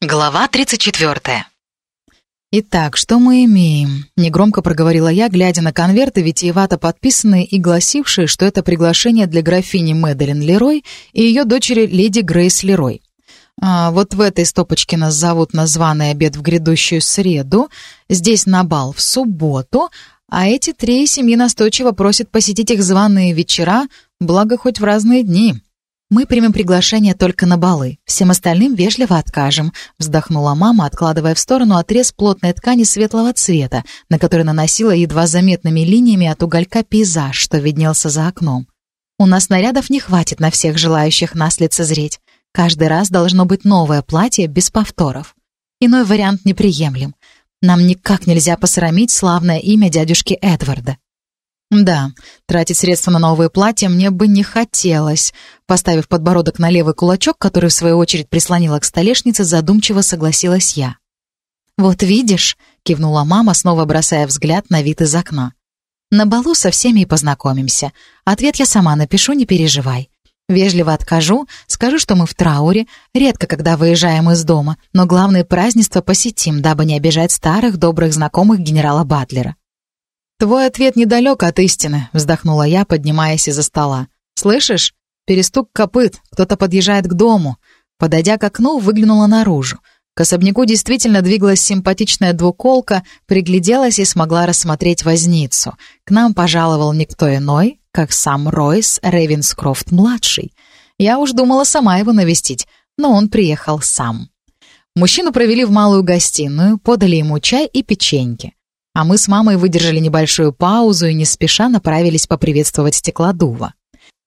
Глава 34. «Итак, что мы имеем?» — негромко проговорила я, глядя на конверты, витиевато подписанные и гласившие, что это приглашение для графини Мэдалин Лерой и ее дочери леди Грейс Лерой. А, вот в этой стопочке нас зовут на званый обед в грядущую среду, здесь на бал в субботу, а эти три семьи настойчиво просят посетить их званые вечера, благо хоть в разные дни. «Мы примем приглашение только на балы, всем остальным вежливо откажем», вздохнула мама, откладывая в сторону отрез плотной ткани светлого цвета, на который наносила едва заметными линиями от уголька пейзаж, что виднелся за окном. «У нас нарядов не хватит на всех желающих нас лицезреть. Каждый раз должно быть новое платье без повторов. Иной вариант неприемлем. Нам никак нельзя посрамить славное имя дядюшки Эдварда». Да, тратить средства на новые платья мне бы не хотелось. Поставив подбородок на левый кулачок, который в свою очередь прислонила к столешнице, задумчиво согласилась я. «Вот видишь», — кивнула мама, снова бросая взгляд на вид из окна. «На балу со всеми и познакомимся. Ответ я сама напишу, не переживай. Вежливо откажу, скажу, что мы в трауре, редко когда выезжаем из дома, но главное празднество посетим, дабы не обижать старых добрых знакомых генерала Батлера. «Твой ответ недалек от истины», — вздохнула я, поднимаясь из-за стола. «Слышишь? Перестук копыт, кто-то подъезжает к дому». Подойдя к окну, выглянула наружу. К особняку действительно двигалась симпатичная двуколка, пригляделась и смогла рассмотреть возницу. К нам пожаловал никто иной, как сам Ройс Рейвенскрофт-младший. Я уж думала сама его навестить, но он приехал сам. Мужчину провели в малую гостиную, подали ему чай и печеньки а мы с мамой выдержали небольшую паузу и не спеша направились поприветствовать стеклодува.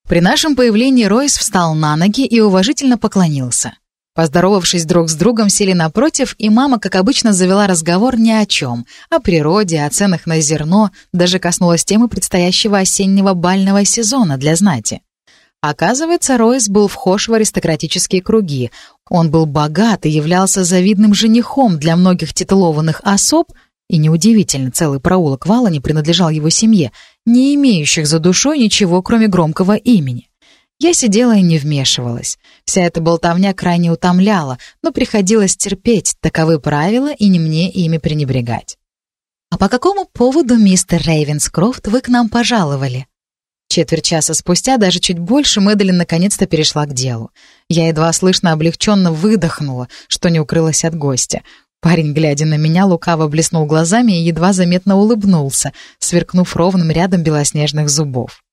При нашем появлении Ройс встал на ноги и уважительно поклонился. Поздоровавшись друг с другом, сели напротив, и мама, как обычно, завела разговор ни о чем. О природе, о ценах на зерно, даже коснулась темы предстоящего осеннего бального сезона для знати. Оказывается, Ройс был вхож в аристократические круги. Он был богат и являлся завидным женихом для многих титулованных особ, и неудивительно, целый проулок вала не принадлежал его семье, не имеющих за душой ничего, кроме громкого имени. Я сидела и не вмешивалась. Вся эта болтовня крайне утомляла, но приходилось терпеть, таковы правила, и не мне ими пренебрегать. «А по какому поводу, мистер Рейвенскрофт, вы к нам пожаловали?» Четверть часа спустя, даже чуть больше, Мэдалин наконец-то перешла к делу. Я едва слышно облегченно выдохнула, что не укрылась от гостя. Парень, глядя на меня, лукаво блеснул глазами и едва заметно улыбнулся, сверкнув ровным рядом белоснежных зубов.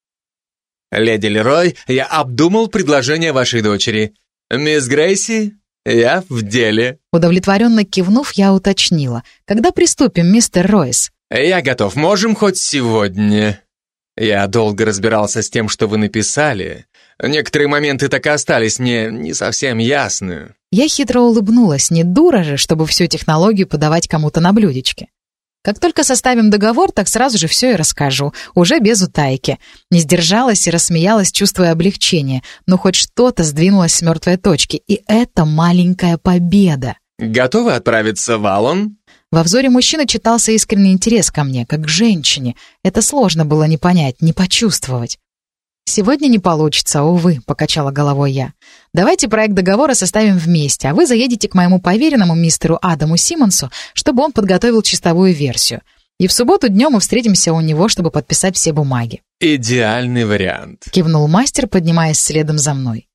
«Леди Лерой, я обдумал предложение вашей дочери. Мисс Грейси, я в деле». Удовлетворенно кивнув, я уточнила. «Когда приступим, мистер Ройс?» «Я готов. Можем хоть сегодня». Я долго разбирался с тем, что вы написали. Некоторые моменты так и остались мне не совсем ясны. Я хитро улыбнулась, не дура же, чтобы всю технологию подавать кому-то на блюдечке. Как только составим договор, так сразу же все и расскажу, уже без утайки. Не сдержалась и рассмеялась, чувствуя облегчение, но хоть что-то сдвинулось с мертвой точки, и это маленькая победа. «Готовы отправиться в Аллон?» Во взоре мужчины читался искренний интерес ко мне, как к женщине. Это сложно было не понять, не почувствовать. «Сегодня не получится, увы», — покачала головой я. «Давайте проект договора составим вместе, а вы заедете к моему поверенному мистеру Адаму Симмонсу, чтобы он подготовил чистовую версию. И в субботу днем мы встретимся у него, чтобы подписать все бумаги». «Идеальный вариант», — кивнул мастер, поднимаясь следом за мной.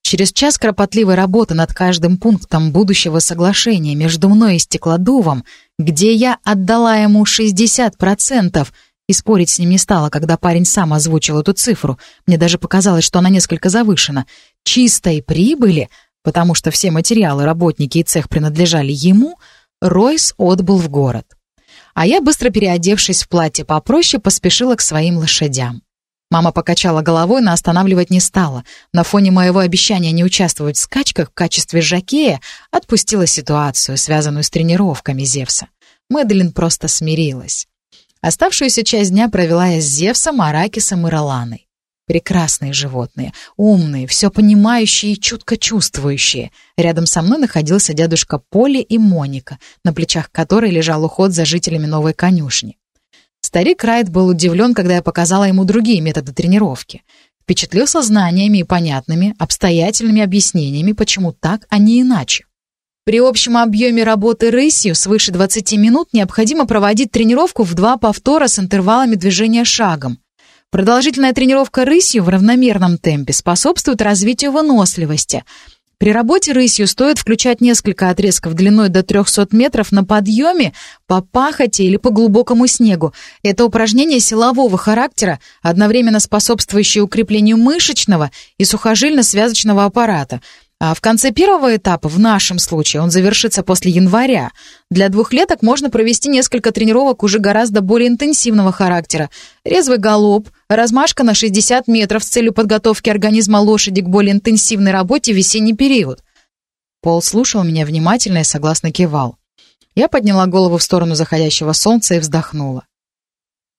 Через час кропотливой работы над каждым пунктом будущего соглашения между мной и стеклодувом, где я отдала ему 60%, и спорить с ним не стала, когда парень сам озвучил эту цифру. Мне даже показалось, что она несколько завышена. Чистой прибыли, потому что все материалы, работники и цех принадлежали ему, Ройс отбыл в город. А я, быстро переодевшись в платье попроще, поспешила к своим лошадям. Мама покачала головой, но останавливать не стала. На фоне моего обещания не участвовать в скачках в качестве жакея отпустила ситуацию, связанную с тренировками Зевса. Мэдлин просто смирилась. Оставшуюся часть дня провела я с Зевсом, Аракисом и Роланой. Прекрасные животные, умные, все понимающие и чутко чувствующие. Рядом со мной находился дядушка Поли и Моника, на плечах которой лежал уход за жителями новой конюшни. Старик Райт был удивлен, когда я показала ему другие методы тренировки. Впечатлился знаниями и понятными, обстоятельными объяснениями, почему так, а не иначе. При общем объеме работы рысью свыше 20 минут необходимо проводить тренировку в два повтора с интервалами движения шагом. Продолжительная тренировка рысью в равномерном темпе способствует развитию выносливости – при работе рысью стоит включать несколько отрезков длиной до 300 метров на подъеме, по пахоте или по глубокому снегу. Это упражнение силового характера, одновременно способствующее укреплению мышечного и сухожильно-связочного аппарата – а в конце первого этапа, в нашем случае, он завершится после января. Для двухлеток можно провести несколько тренировок уже гораздо более интенсивного характера. Резвый галоп, размашка на 60 метров с целью подготовки организма лошади к более интенсивной работе в весенний период. Пол слушал меня внимательно и согласно кивал. Я подняла голову в сторону заходящего солнца и вздохнула.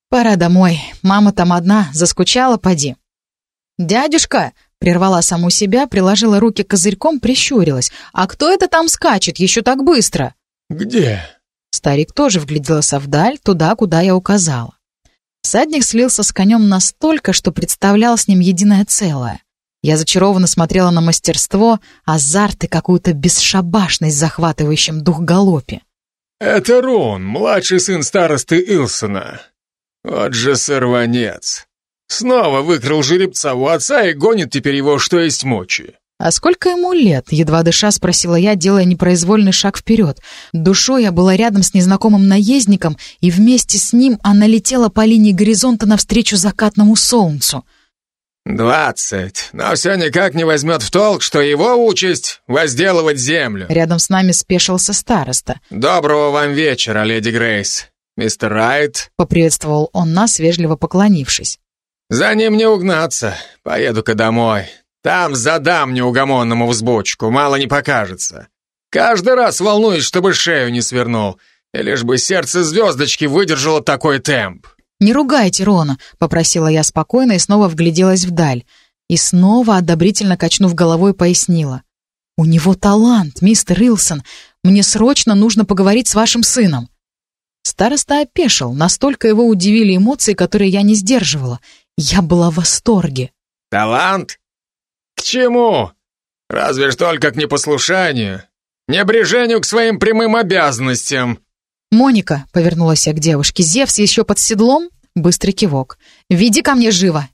«Пора домой. Мама там одна, заскучала, поди». «Дядюшка!» Прервала саму себя, приложила руки козырьком, прищурилась. «А кто это там скачет еще так быстро?» «Где?» Старик тоже вгляделся вдаль, туда, куда я указала. Всадник слился с конем настолько, что представлял с ним единое целое. Я зачарованно смотрела на мастерство, азарт и какую-то бесшабашность, захватывающим дух галопе. «Это Рон, младший сын старосты Илсона. Вот же сорванец. Снова выкрал жеребца у отца и гонит теперь его, что есть мочи. «А сколько ему лет?» — едва дыша спросила я, делая непроизвольный шаг вперед. Душой я была рядом с незнакомым наездником, и вместе с ним она летела по линии горизонта навстречу закатному солнцу. «Двадцать, но все никак не возьмет в толк, что его участь — возделывать землю». Рядом с нами спешился староста. «Доброго вам вечера, леди Грейс. Мистер Райт?» — поприветствовал он нас, вежливо поклонившись. «За ним не угнаться. Поеду-ка домой. Там задам неугомонному взбочку, мало не покажется. Каждый раз волнуюсь, чтобы шею не свернул, и лишь бы сердце звездочки выдержало такой темп». «Не ругайте Рона», — попросила я спокойно и снова вгляделась вдаль. И снова, одобрительно качнув головой, пояснила. «У него талант, мистер Илсон. Мне срочно нужно поговорить с вашим сыном». Староста опешил, настолько его удивили эмоции, которые я не сдерживала. Я была в восторге. «Талант? К чему? Разве ж только к непослушанию, небрежению к своим прямым обязанностям». «Моника», — повернулась я к девушке, — «Зевс еще под седлом?» Быстрый кивок. «Веди ко мне живо!»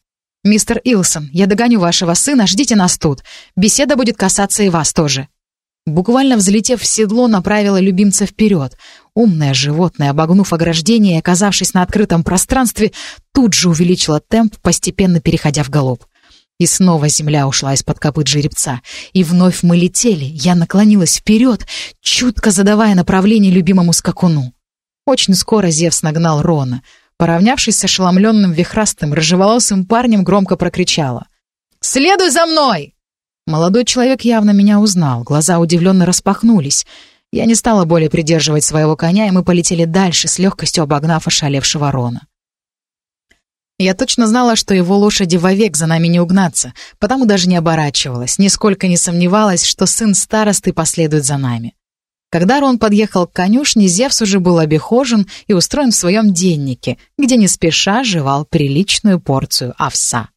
«Мистер Илсон, я догоню вашего сына, ждите нас тут. Беседа будет касаться и вас тоже». Буквально взлетев в седло, направила любимца вперед. Умное животное, обогнув ограждение и оказавшись на открытом пространстве, тут же увеличило темп, постепенно переходя в галоп. И снова земля ушла из-под копыт жеребца. И вновь мы летели. Я наклонилась вперед, чутко задавая направление любимому скакуну. Очень скоро Зевс нагнал Рона. Поравнявшись с ошеломленным вихрастым, рыжеволосым парнем, громко прокричала. «Следуй за мной!» Молодой человек явно меня узнал, глаза удивленно распахнулись. Я не стала более придерживать своего коня, и мы полетели дальше, с легкостью обогнав ошалевшего Рона. Я точно знала, что его лошади вовек за нами не угнаться, потому даже не оборачивалась, нисколько не сомневалась, что сын старосты последует за нами. Когда Рон подъехал к конюшне, Зевс уже был обихожен и устроен в своем деннике, где не спеша жевал приличную порцию овса.